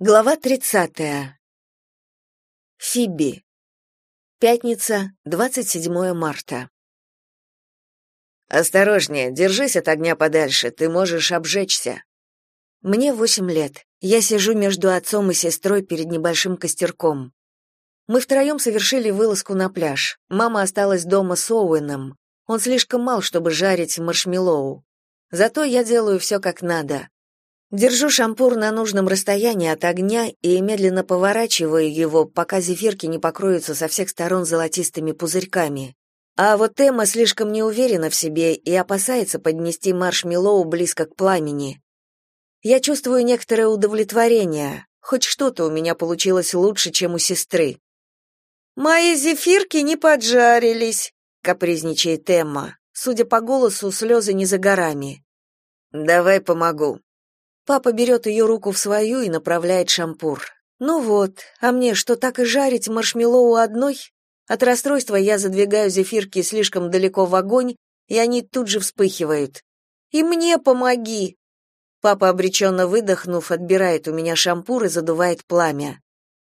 Глава 30. Фиби. Пятница, 27 марта. Осторожнее, держись от огня подальше, ты можешь обжечься. Мне восемь лет. Я сижу между отцом и сестрой перед небольшим костерком. Мы втроем совершили вылазку на пляж. Мама осталась дома с Оуэном. Он слишком мал, чтобы жарить маршмеллоу. Зато я делаю все как надо. Держу шампур на нужном расстоянии от огня и медленно поворачиваю его, пока зефирки не покроются со всех сторон золотистыми пузырьками. А вот Эмма слишком не уверена в себе и опасается поднести маршмеллоу близко к пламени. Я чувствую некоторое удовлетворение. Хоть что-то у меня получилось лучше, чем у сестры. «Мои зефирки не поджарились», — капризничает Эмма. Судя по голосу, слезы не за горами. «Давай помогу», Папа берет ее руку в свою и направляет шампур. Ну вот, а мне что, так и жарить маршмеллоу одной? От расстройства я задвигаю зефирки слишком далеко в огонь, и они тут же вспыхивают. «И мне помоги!» Папа, обреченно выдохнув, отбирает у меня шампур и задувает пламя.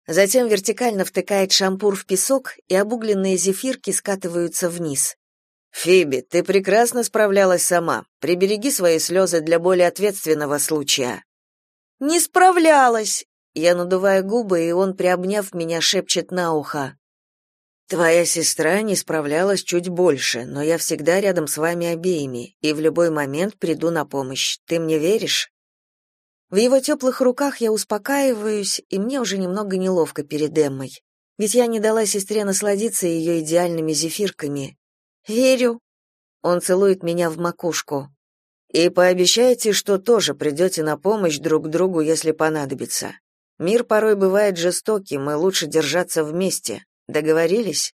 Затем вертикально втыкает шампур в песок, и обугленные зефирки скатываются вниз. Фиби, ты прекрасно справлялась сама. Прибереги свои слезы для более ответственного случая. Не справлялась. Я надуваю губы, и он, приобняв меня, шепчет на ухо. Твоя сестра не справлялась чуть больше, но я всегда рядом с вами обеими и в любой момент приду на помощь. Ты мне веришь? В его теплых руках я успокаиваюсь, и мне уже немного неловко перед Эммой. Ведь я не дала сестре насладиться ее идеальными зефирками, Верю. Он целует меня в макушку. И пообещайте, что тоже придете на помощь друг другу, если понадобится. Мир порой бывает жестоким, и лучше держаться вместе. Договорились?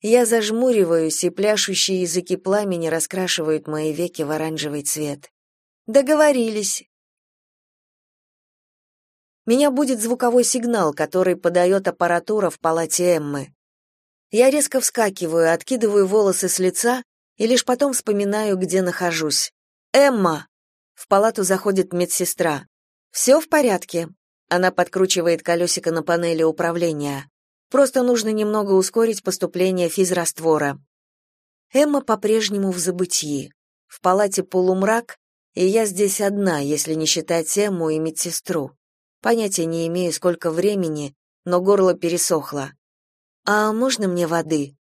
Я зажмуриваюсь, и пляшущие языки пламени раскрашивают мои веки в оранжевый цвет. Договорились. Меня будет звуковой сигнал, который подает аппаратура в палате Эммы. Я резко вскакиваю, откидываю волосы с лица и лишь потом вспоминаю, где нахожусь. «Эмма!» В палату заходит медсестра. «Все в порядке?» Она подкручивает колесико на панели управления. Просто нужно немного ускорить поступление физраствора. Эмма по-прежнему в забытии. В палате полумрак, и я здесь одна, если не считать Эмму и медсестру. Понятия не имею, сколько времени, но горло пересохло. «А можно мне воды?»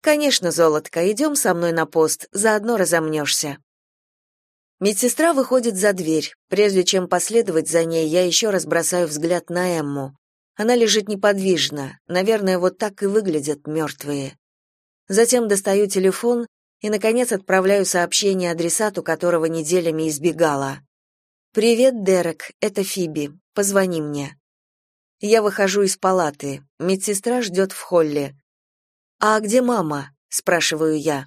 «Конечно, золотко, идем со мной на пост, заодно разомнешься». Медсестра выходит за дверь. Прежде чем последовать за ней, я еще раз бросаю взгляд на Эмму. Она лежит неподвижно. Наверное, вот так и выглядят мертвые. Затем достаю телефон и, наконец, отправляю сообщение адресату, которого неделями избегала. «Привет, Дерек, это Фиби. Позвони мне». Я выхожу из палаты. Медсестра ждет в холле. «А где мама?» — спрашиваю я.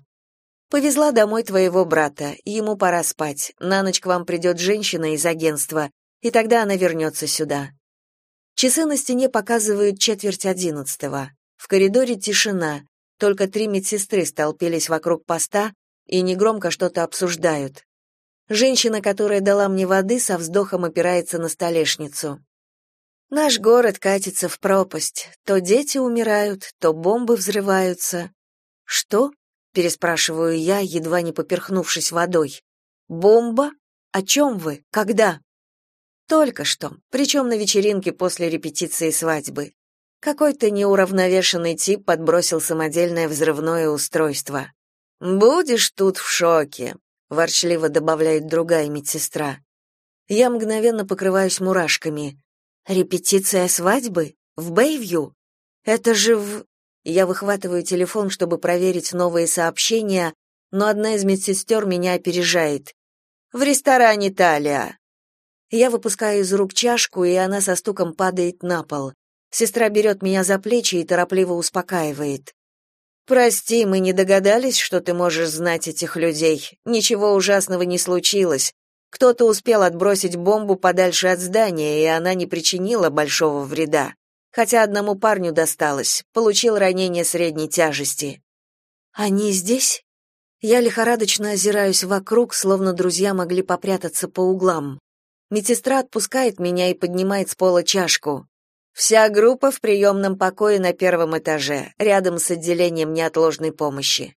«Повезла домой твоего брата. Ему пора спать. На ночь к вам придет женщина из агентства, и тогда она вернется сюда». Часы на стене показывают четверть одиннадцатого. В коридоре тишина. Только три медсестры столпились вокруг поста и негромко что-то обсуждают. Женщина, которая дала мне воды, со вздохом опирается на столешницу. Наш город катится в пропасть. То дети умирают, то бомбы взрываются. Что? переспрашиваю я, едва не поперхнувшись водой. Бомба? О чем вы? Когда? Только что, причем на вечеринке после репетиции свадьбы. Какой-то неуравновешенный тип подбросил самодельное взрывное устройство. Будешь тут в шоке, ворчливо добавляет другая медсестра. Я мгновенно покрываюсь мурашками. Репетиция свадьбы? В Бэйвью? Это же в... Я выхватываю телефон, чтобы проверить новые сообщения, но одна из медсестер меня опережает. В ресторане Талия. Я выпускаю из рук чашку, и она со стуком падает на пол. Сестра берет меня за плечи и торопливо успокаивает. «Прости, мы не догадались, что ты можешь знать этих людей. Ничего ужасного не случилось. Кто-то успел отбросить бомбу подальше от здания, и она не причинила большого вреда. Хотя одному парню досталось, получил ранение средней тяжести. Они здесь? Я лихорадочно озираюсь вокруг, словно друзья могли попрятаться по углам. Медсестра отпускает меня и поднимает с пола чашку. Вся группа в приемном покое на первом этаже, рядом с отделением неотложной помощи.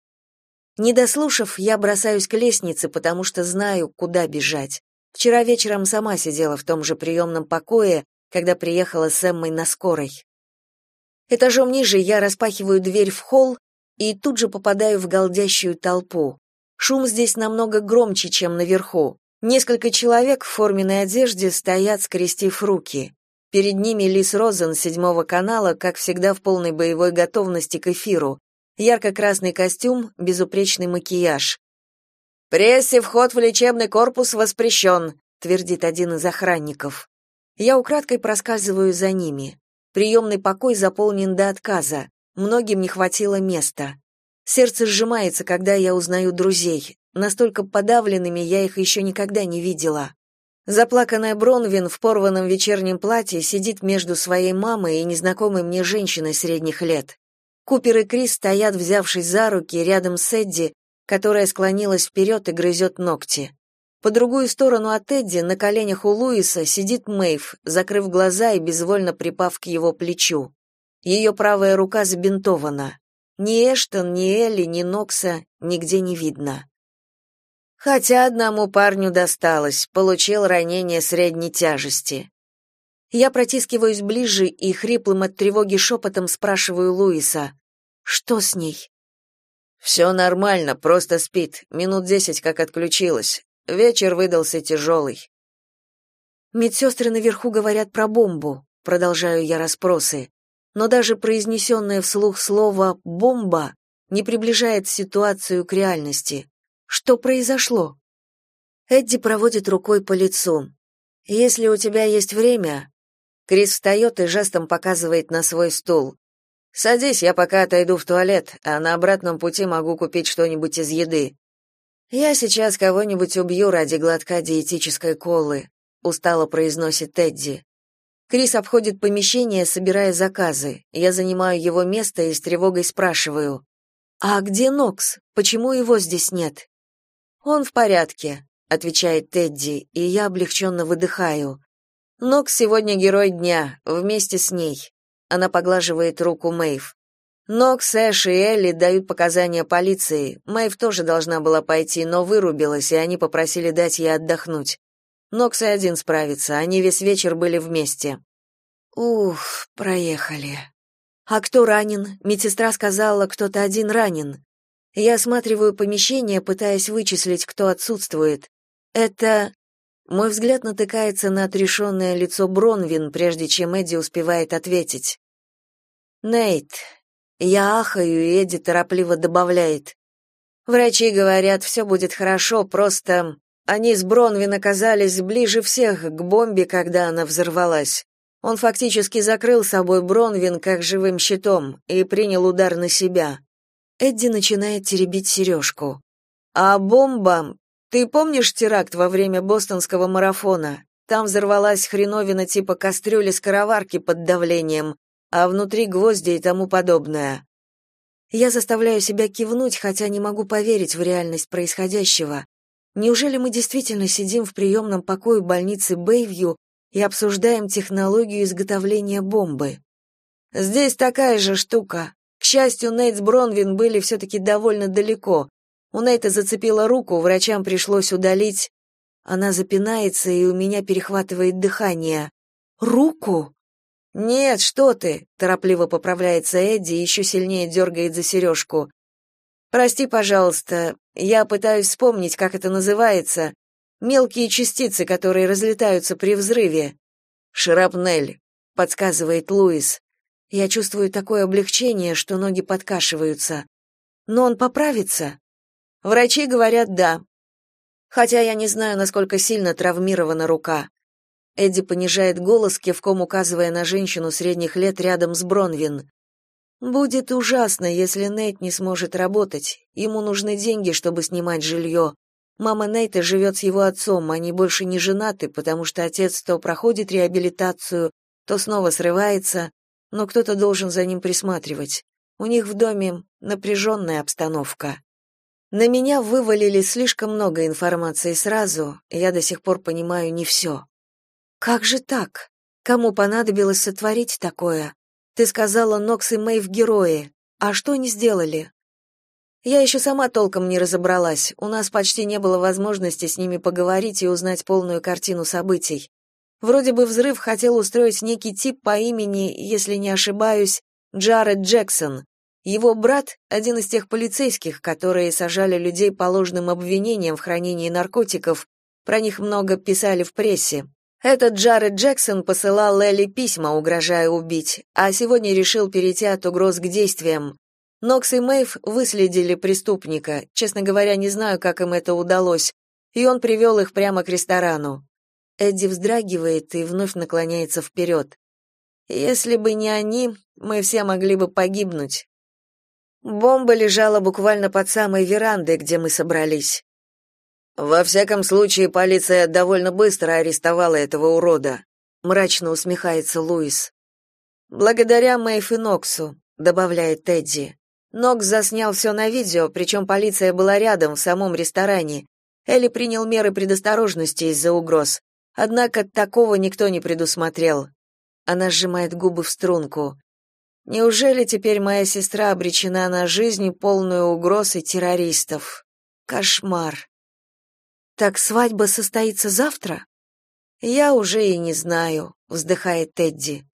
Не дослушав, я бросаюсь к лестнице, потому что знаю, куда бежать. Вчера вечером сама сидела в том же приемном покое, когда приехала с Эммой на скорой. Этажом ниже я распахиваю дверь в холл и тут же попадаю в голдящую толпу. Шум здесь намного громче, чем наверху. Несколько человек в форменной одежде стоят, скрестив руки. Перед ними Лис Розен седьмого канала, как всегда в полной боевой готовности к эфиру. Ярко-красный костюм, безупречный макияж. «Прессе вход в лечебный корпус воспрещен», — твердит один из охранников. Я украдкой проскальзываю за ними. Приемный покой заполнен до отказа. Многим не хватило места. Сердце сжимается, когда я узнаю друзей. Настолько подавленными я их еще никогда не видела. Заплаканная Бронвин в порванном вечернем платье сидит между своей мамой и незнакомой мне женщиной средних лет. Купер и Крис стоят, взявшись за руки, рядом с Эдди, которая склонилась вперед и грызет ногти. По другую сторону от Эдди, на коленях у Луиса, сидит Мэйв, закрыв глаза и безвольно припав к его плечу. Ее правая рука забинтована. Ни Эштон, ни Элли, ни Нокса нигде не видно. Хотя одному парню досталось, получил ранение средней тяжести. Я протискиваюсь ближе и хриплым от тревоги шепотом спрашиваю Луиса, что с ней? «Все нормально, просто спит. Минут десять как отключилась. Вечер выдался тяжелый». Медсестры наверху говорят про бомбу, продолжаю я расспросы. Но даже произнесенное вслух слово «бомба» не приближает ситуацию к реальности. Что произошло? Эдди проводит рукой по лицу. Если у тебя есть время, Крис встает и жестом показывает на свой стул. Садись, я пока отойду в туалет, а на обратном пути могу купить что-нибудь из еды. Я сейчас кого-нибудь убью ради глотка диетической колы, устало произносит Тедди. Крис обходит помещение, собирая заказы. Я занимаю его место и с тревогой спрашиваю: "А где Нокс? Почему его здесь нет?" Он в порядке, отвечает Тедди, и я облегченно выдыхаю. Нокс сегодня герой дня, вместе с ней. Она поглаживает руку Мэйв. Нокс, Эш и Элли дают показания полиции. Мэйв тоже должна была пойти, но вырубилась, и они попросили дать ей отдохнуть. Нокс и один справится, они весь вечер были вместе. Ух, проехали. А кто ранен? Медсестра сказала, кто-то один ранен. Я осматриваю помещение, пытаясь вычислить, кто отсутствует. Это... Мой взгляд натыкается на отрешенное лицо Бронвин, прежде чем Эдди успевает ответить. «Нейт, я ахаю, и Эдди торопливо добавляет. Врачи говорят, все будет хорошо, просто они с Бронвин оказались ближе всех к бомбе, когда она взорвалась. Он фактически закрыл собой Бронвин как живым щитом и принял удар на себя. Эдди начинает теребить сережку. А бомба... Ты помнишь теракт во время бостонского марафона? Там взорвалась хреновина типа кастрюли-скороварки под давлением, а внутри гвозди и тому подобное. Я заставляю себя кивнуть, хотя не могу поверить в реальность происходящего. Неужели мы действительно сидим в приемном покое больницы Бэйвью и обсуждаем технологию изготовления бомбы? Здесь такая же штука. К счастью, Нейт с Бронвин были все-таки довольно далеко. У Нейта зацепила руку, врачам пришлось удалить. Она запинается, и у меня перехватывает дыхание. «Руку?» «Нет, что ты!» — торопливо поправляется Эдди и еще сильнее дергает за сережку. «Прости, пожалуйста, я пытаюсь вспомнить, как это называется. Мелкие частицы, которые разлетаются при взрыве». «Шрапнель», — подсказывает Луис. Я чувствую такое облегчение, что ноги подкашиваются. Но он поправится? Врачи говорят «да». Хотя я не знаю, насколько сильно травмирована рука. Эдди понижает голос, кивком указывая на женщину средних лет рядом с Бронвин. Будет ужасно, если Нейт не сможет работать. Ему нужны деньги, чтобы снимать жилье. Мама Нейта живет с его отцом, они больше не женаты, потому что отец то проходит реабилитацию, то снова срывается, но кто-то должен за ним присматривать. У них в доме напряженная обстановка. На меня вывалили слишком много информации сразу, я до сих пор понимаю не все. Как же так? Кому понадобилось сотворить такое? Ты сказала, Нокс и Мэйв герои. А что они сделали? Я еще сама толком не разобралась. У нас почти не было возможности с ними поговорить и узнать полную картину событий. Вроде бы взрыв хотел устроить некий тип по имени, если не ошибаюсь, Джаред Джексон. Его брат — один из тех полицейских, которые сажали людей по ложным обвинениям в хранении наркотиков. Про них много писали в прессе. Этот Джаред Джексон посылал Лелли письма, угрожая убить, а сегодня решил перейти от угроз к действиям. Нокс и Мэйв выследили преступника. Честно говоря, не знаю, как им это удалось. И он привел их прямо к ресторану. Эдди вздрагивает и вновь наклоняется вперед. Если бы не они, мы все могли бы погибнуть. Бомба лежала буквально под самой верандой, где мы собрались. Во всяком случае, полиция довольно быстро арестовала этого урода, мрачно усмехается Луис. Благодаря Мэйф и Ноксу, добавляет Тедди. Нокс заснял все на видео, причем полиция была рядом, в самом ресторане. Элли принял меры предосторожности из-за угроз. Однако такого никто не предусмотрел. Она сжимает губы в струнку. Неужели теперь моя сестра обречена на жизнь, полную угроз и террористов? Кошмар. Так свадьба состоится завтра? Я уже и не знаю, вздыхает Тедди.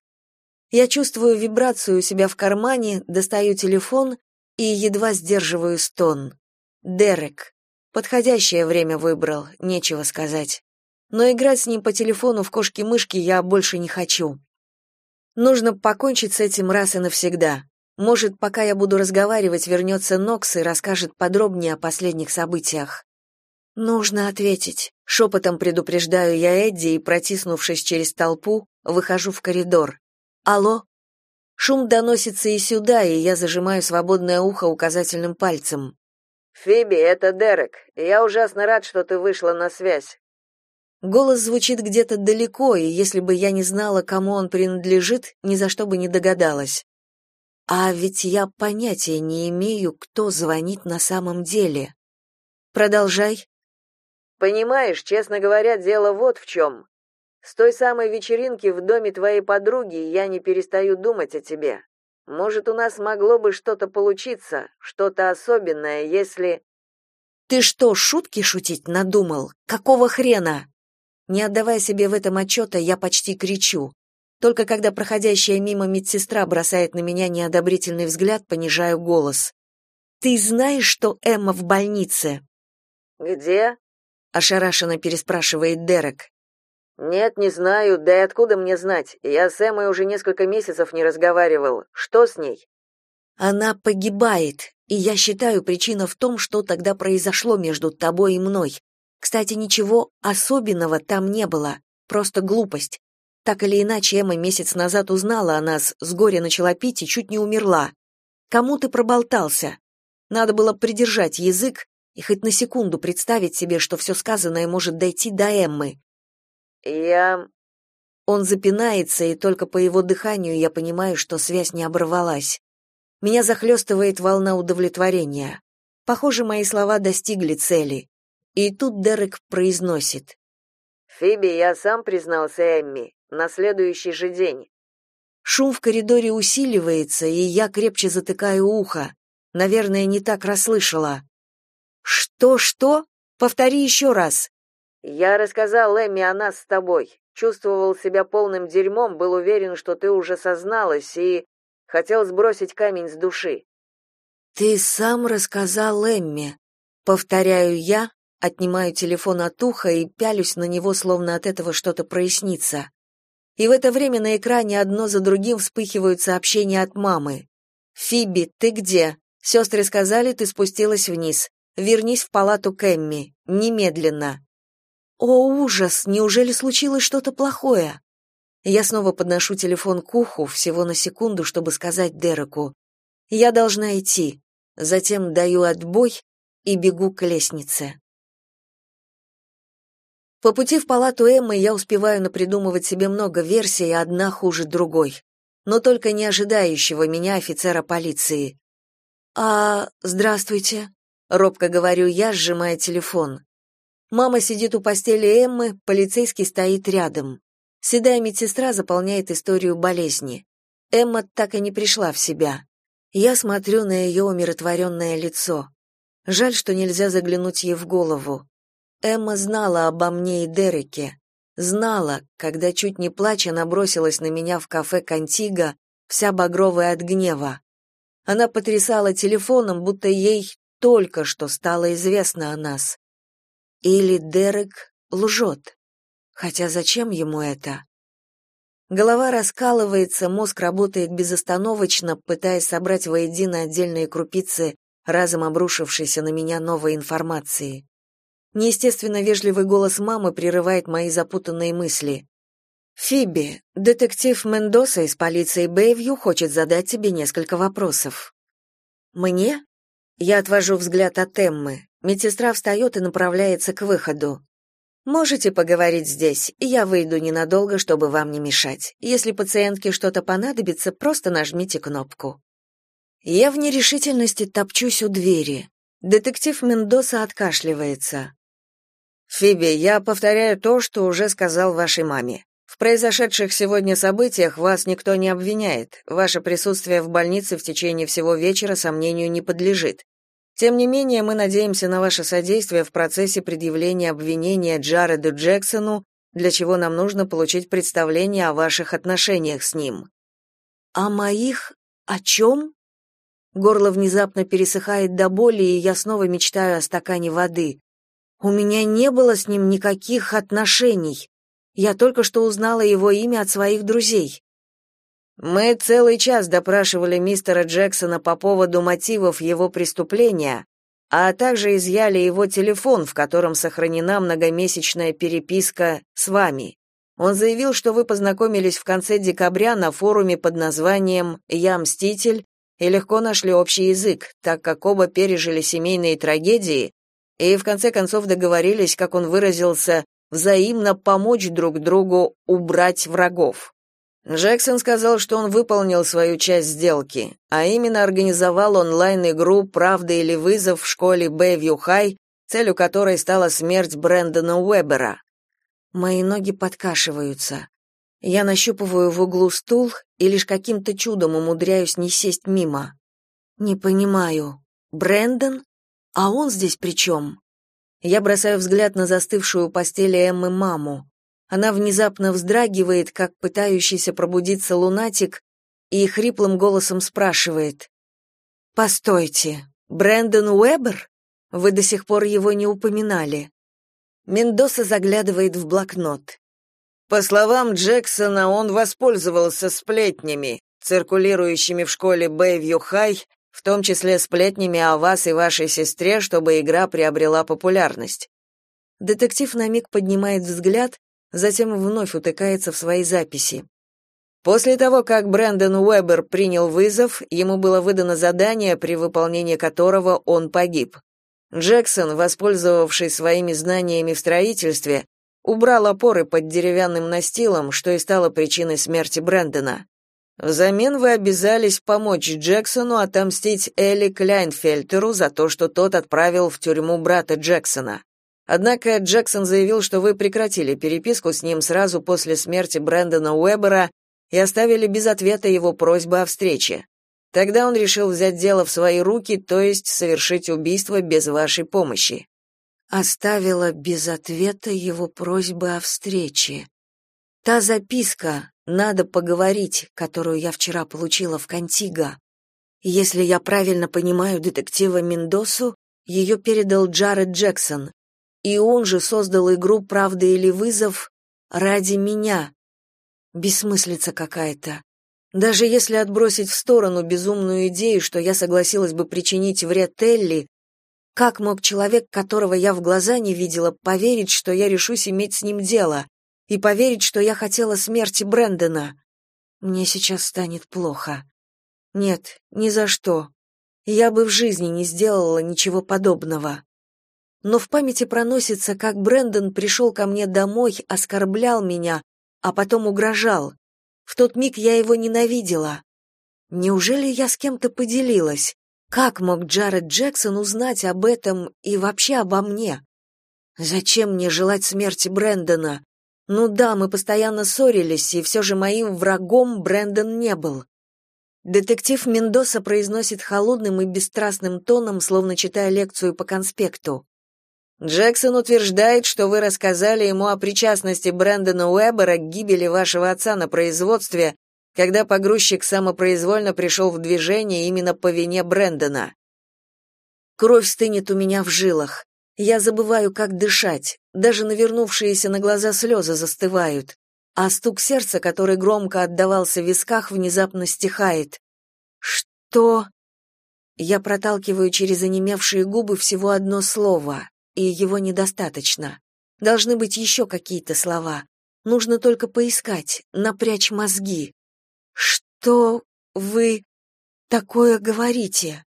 Я чувствую вибрацию у себя в кармане, достаю телефон и едва сдерживаю стон. Дерек. Подходящее время выбрал, нечего сказать но играть с ним по телефону в кошки-мышки я больше не хочу. Нужно покончить с этим раз и навсегда. Может, пока я буду разговаривать, вернется Нокс и расскажет подробнее о последних событиях. Нужно ответить. Шепотом предупреждаю я Эдди и, протиснувшись через толпу, выхожу в коридор. Алло? Шум доносится и сюда, и я зажимаю свободное ухо указательным пальцем. Фиби, это Дерек. Я ужасно рад, что ты вышла на связь. Голос звучит где-то далеко, и если бы я не знала, кому он принадлежит, ни за что бы не догадалась. А ведь я понятия не имею, кто звонит на самом деле. Продолжай. Понимаешь, честно говоря, дело вот в чем. С той самой вечеринки в доме твоей подруги я не перестаю думать о тебе. Может, у нас могло бы что-то получиться, что-то особенное, если Ты что, шутки шутить надумал? Какого хрена? Не отдавая себе в этом отчета, я почти кричу. Только когда проходящая мимо медсестра бросает на меня неодобрительный взгляд, понижаю голос. «Ты знаешь, что Эмма в больнице?» «Где?» — ошарашенно переспрашивает Дерек. «Нет, не знаю, да и откуда мне знать? Я с Эммой уже несколько месяцев не разговаривал. Что с ней?» «Она погибает, и я считаю, причина в том, что тогда произошло между тобой и мной. Кстати, ничего особенного там не было, просто глупость. Так или иначе, Эмма месяц назад узнала о нас, с горя начала пить и чуть не умерла. Кому ты проболтался? Надо было придержать язык и хоть на секунду представить себе, что все сказанное может дойти до Эммы. Я... Он запинается, и только по его дыханию я понимаю, что связь не оборвалась. Меня захлестывает волна удовлетворения. Похоже, мои слова достигли цели. И тут Дерек произносит. «Фиби, я сам признался Эмми. На следующий же день». Шум в коридоре усиливается, и я крепче затыкаю ухо. Наверное, не так расслышала. «Что-что? Повтори еще раз». «Я рассказал Эмми о нас с тобой. Чувствовал себя полным дерьмом, был уверен, что ты уже созналась, и хотел сбросить камень с души». «Ты сам рассказал Эмме», — повторяю я, Отнимаю телефон от уха и пялюсь на него, словно от этого что-то прояснится. И в это время на экране одно за другим вспыхивают сообщения от мамы. «Фиби, ты где? Сестры сказали, ты спустилась вниз. Вернись в палату Кэмми. Немедленно». «О, ужас! Неужели случилось что-то плохое?» Я снова подношу телефон к уху, всего на секунду, чтобы сказать Дереку. «Я должна идти». Затем даю отбой и бегу к лестнице. По пути в палату Эммы я успеваю напридумывать себе много версий, одна хуже другой. Но только не ожидающего меня офицера полиции. «А, здравствуйте», — робко говорю я, сжимая телефон. Мама сидит у постели Эммы, полицейский стоит рядом. Седая медсестра заполняет историю болезни. Эмма так и не пришла в себя. Я смотрю на ее умиротворенное лицо. Жаль, что нельзя заглянуть ей в голову. Эмма знала обо мне и Дереке. Знала, когда чуть не плача набросилась на меня в кафе Кантига, вся багровая от гнева. Она потрясала телефоном, будто ей только что стало известно о нас. Или Дерек лжет. Хотя зачем ему это? Голова раскалывается, мозг работает безостановочно, пытаясь собрать воедино отдельные крупицы разом обрушившейся на меня новой информации. Неестественно вежливый голос мамы прерывает мои запутанные мысли. «Фиби, детектив Мендоса из полиции Бэйвью хочет задать тебе несколько вопросов». «Мне?» Я отвожу взгляд от Эммы. Медсестра встает и направляется к выходу. «Можете поговорить здесь, я выйду ненадолго, чтобы вам не мешать. Если пациентке что-то понадобится, просто нажмите кнопку». Я в нерешительности топчусь у двери. Детектив Мендоса откашливается. «Фиби, я повторяю то, что уже сказал вашей маме. В произошедших сегодня событиях вас никто не обвиняет. Ваше присутствие в больнице в течение всего вечера сомнению не подлежит. Тем не менее, мы надеемся на ваше содействие в процессе предъявления обвинения Джареду Джексону, для чего нам нужно получить представление о ваших отношениях с ним. О моих? О чем? Горло внезапно пересыхает до боли, и я снова мечтаю о стакане воды. У меня не было с ним никаких отношений. Я только что узнала его имя от своих друзей. Мы целый час допрашивали мистера Джексона по поводу мотивов его преступления, а также изъяли его телефон, в котором сохранена многомесячная переписка с вами. Он заявил, что вы познакомились в конце декабря на форуме под названием «Я мститель» и легко нашли общий язык, так как оба пережили семейные трагедии и в конце концов договорились, как он выразился, взаимно помочь друг другу убрать врагов. Джексон сказал, что он выполнил свою часть сделки, а именно организовал онлайн-игру «Правда или вызов» в школе Бэйвью Хай, целью которой стала смерть Брэндона Уэбера. Мои ноги подкашиваются. Я нащупываю в углу стул и лишь каким-то чудом умудряюсь не сесть мимо. Не понимаю. Брэндон? А он здесь при чем? Я бросаю взгляд на застывшую у постели Эммы маму. Она внезапно вздрагивает, как пытающийся пробудиться лунатик, и хриплым голосом спрашивает. «Постойте, Брэндон Уэбер? Вы до сих пор его не упоминали». Мендоса заглядывает в блокнот. По словам Джексона, он воспользовался сплетнями, циркулирующими в школе Бэйвью Хай, в том числе сплетнями о вас и вашей сестре, чтобы игра приобрела популярность. Детектив на миг поднимает взгляд, затем вновь утыкается в свои записи. После того, как Брэндон Уэбер принял вызов, ему было выдано задание, при выполнении которого он погиб. Джексон, воспользовавшись своими знаниями в строительстве, убрал опоры под деревянным настилом, что и стало причиной смерти Брэндона. Взамен вы обязались помочь Джексону отомстить Элли Кляйнфельтеру за то, что тот отправил в тюрьму брата Джексона. Однако Джексон заявил, что вы прекратили переписку с ним сразу после смерти Брэндона Уэббера и оставили без ответа его просьбы о встрече. Тогда он решил взять дело в свои руки, то есть совершить убийство без вашей помощи. Оставила без ответа его просьбы о встрече. Та записка, надо поговорить, которую я вчера получила в Кантиго. Если я правильно понимаю детектива Мендосу, ее передал Джаред Джексон, и он же создал игру «Правда или вызов» ради меня. Бессмыслица какая-то. Даже если отбросить в сторону безумную идею, что я согласилась бы причинить вред Элли, как мог человек, которого я в глаза не видела, поверить, что я решусь иметь с ним дело? И поверить, что я хотела смерти Брэндона. Мне сейчас станет плохо. Нет, ни за что. Я бы в жизни не сделала ничего подобного. Но в памяти проносится, как Брэндон пришел ко мне домой, оскорблял меня, а потом угрожал. В тот миг я его ненавидела. Неужели я с кем-то поделилась? Как мог Джаред Джексон узнать об этом и вообще обо мне? Зачем мне желать смерти Брэндона? Ну да, мы постоянно ссорились, и все же моим врагом Брэндон не был. Детектив Мендоса произносит холодным и бесстрастным тоном, словно читая лекцию по конспекту. Джексон утверждает, что вы рассказали ему о причастности Брэндона Уэббера к гибели вашего отца на производстве, когда погрузчик самопроизвольно пришел в движение именно по вине Брэндона. Кровь стынет у меня в жилах. Я забываю, как дышать. Даже навернувшиеся на глаза слезы застывают а стук сердца, который громко отдавался в висках, внезапно стихает. «Что?» Я проталкиваю через онемевшие губы всего одно слово, и его недостаточно. Должны быть еще какие-то слова. Нужно только поискать, напрячь мозги. «Что вы такое говорите?»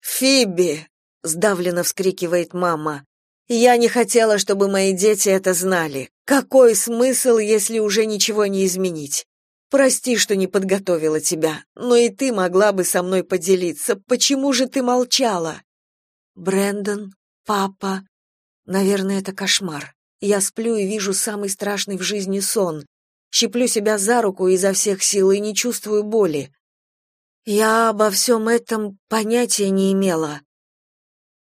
«Фиби!» — сдавленно вскрикивает мама. «Я не хотела, чтобы мои дети это знали. Какой смысл, если уже ничего не изменить? Прости, что не подготовила тебя, но и ты могла бы со мной поделиться. Почему же ты молчала? Брэндон, папа. Наверное, это кошмар. Я сплю и вижу самый страшный в жизни сон. Щиплю себя за руку изо всех сил и не чувствую боли. Я обо всем этом понятия не имела.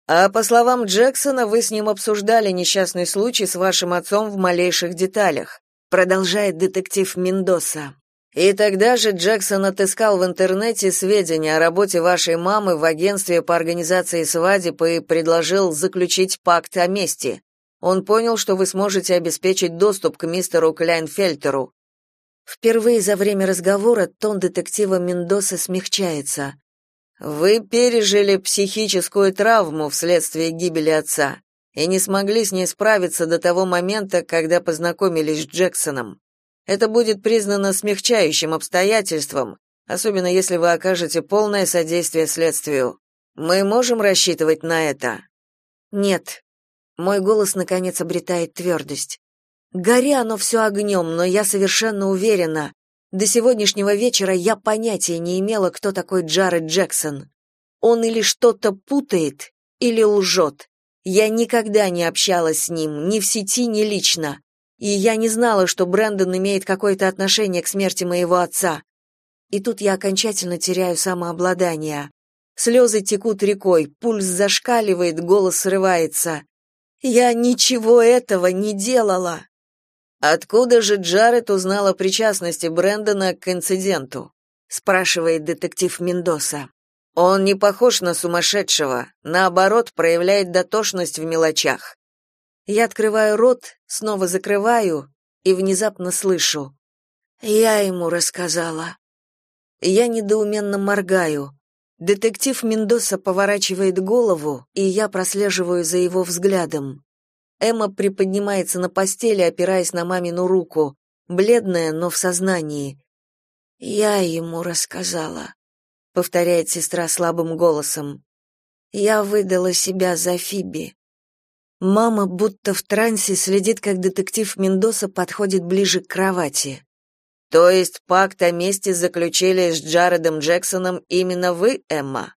А по словам Джексона, вы с ним обсуждали несчастный случай с вашим отцом в малейших деталях, продолжает детектив Мендоса. И тогда же Джексон отыскал в интернете сведения о работе вашей мамы в агентстве по организации свадеб и предложил заключить пакт о мести. Он понял, что вы сможете обеспечить доступ к мистеру Кляйнфельтеру. Впервые за время разговора тон детектива Мендоса смягчается. Вы пережили психическую травму вследствие гибели отца и не смогли с ней справиться до того момента, когда познакомились с Джексоном. Это будет признано смягчающим обстоятельством, особенно если вы окажете полное содействие следствию. Мы можем рассчитывать на это. Нет. Мой голос наконец обретает твердость. Гори оно все огнем, но я совершенно уверена, до сегодняшнего вечера я понятия не имела, кто такой Джаред Джексон. Он или что-то путает, или лжет. Я никогда не общалась с ним, ни в сети, ни лично. И я не знала, что Брэндон имеет какое-то отношение к смерти моего отца. И тут я окончательно теряю самообладание. Слезы текут рекой, пульс зашкаливает, голос срывается. Я ничего этого не делала. Откуда же Джаред узнал о причастности Брэндона к инциденту? спрашивает детектив Мендоса. Он не похож на сумасшедшего, наоборот, проявляет дотошность в мелочах. Я открываю рот, снова закрываю и внезапно слышу: "Я ему рассказала". Я недоуменно моргаю. Детектив Мендоса поворачивает голову, и я прослеживаю за его взглядом. Эмма приподнимается на постели, опираясь на мамину руку, бледная, но в сознании. «Я ему рассказала», — повторяет сестра слабым голосом. «Я выдала себя за Фиби». Мама будто в трансе следит, как детектив Мендоса подходит ближе к кровати. «То есть пакт о мести заключили с Джаредом Джексоном именно вы, Эмма?»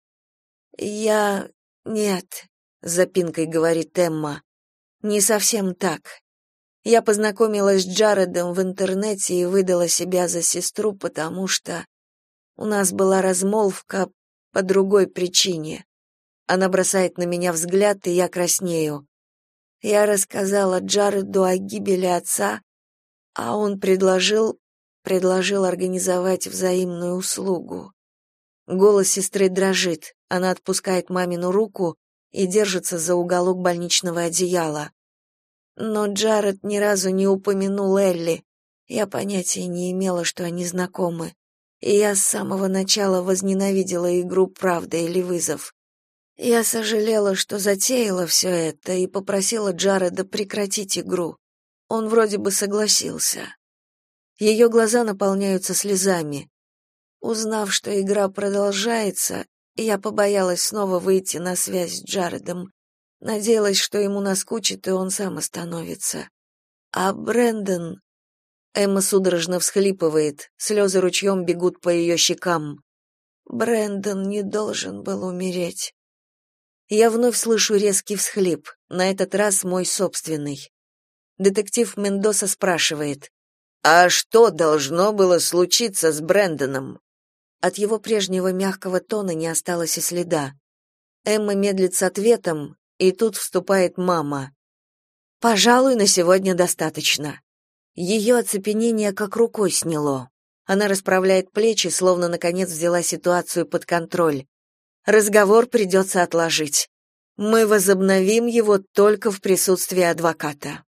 «Я... нет», — запинкой говорит Эмма. Не совсем так. Я познакомилась с Джаредом в интернете и выдала себя за сестру, потому что у нас была размолвка по другой причине. Она бросает на меня взгляд, и я краснею. Я рассказала Джареду о гибели отца, а он предложил предложил организовать взаимную услугу. Голос сестры дрожит. Она отпускает мамину руку, и держится за уголок больничного одеяла. Но Джаред ни разу не упомянул Элли. Я понятия не имела, что они знакомы. И я с самого начала возненавидела игру «Правда или вызов». Я сожалела, что затеяла все это, и попросила Джареда прекратить игру. Он вроде бы согласился. Ее глаза наполняются слезами. Узнав, что игра продолжается, я побоялась снова выйти на связь с Джаредом. Надеялась, что ему наскучит, и он сам остановится. А Брэндон... Эмма судорожно всхлипывает, слезы ручьем бегут по ее щекам. Брэндон не должен был умереть. Я вновь слышу резкий всхлип, на этот раз мой собственный. Детектив Мендоса спрашивает. «А что должно было случиться с Брэндоном?» От его прежнего мягкого тона не осталось и следа. Эмма медлит с ответом, и тут вступает мама. «Пожалуй, на сегодня достаточно». Ее оцепенение как рукой сняло. Она расправляет плечи, словно наконец взяла ситуацию под контроль. Разговор придется отложить. Мы возобновим его только в присутствии адвоката.